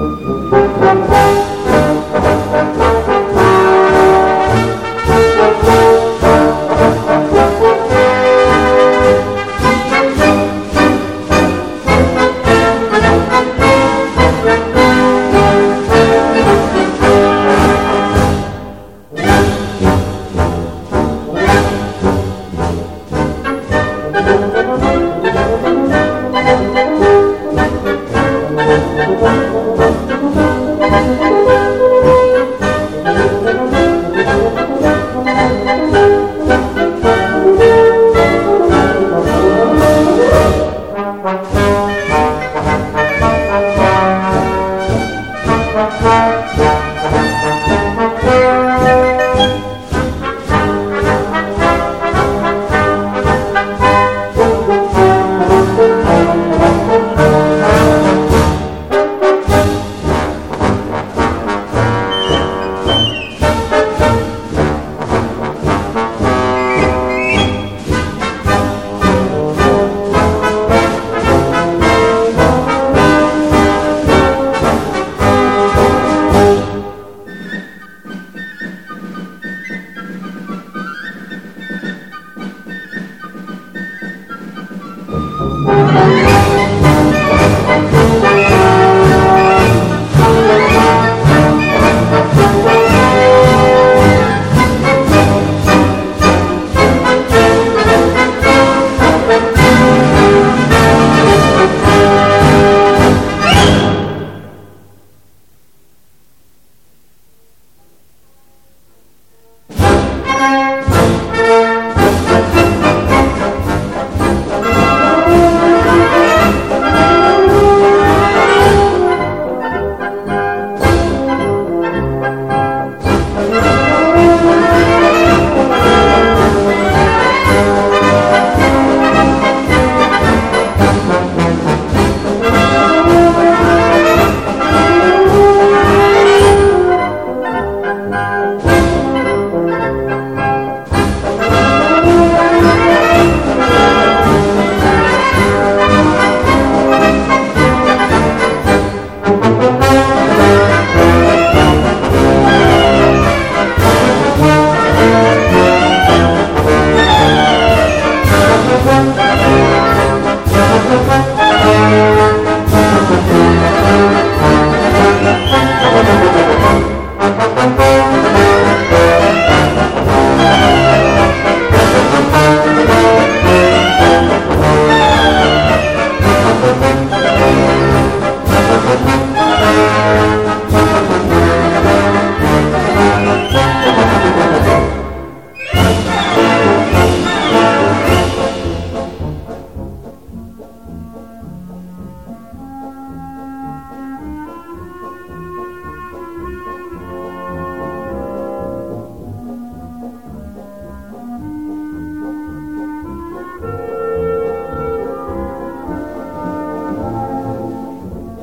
Thank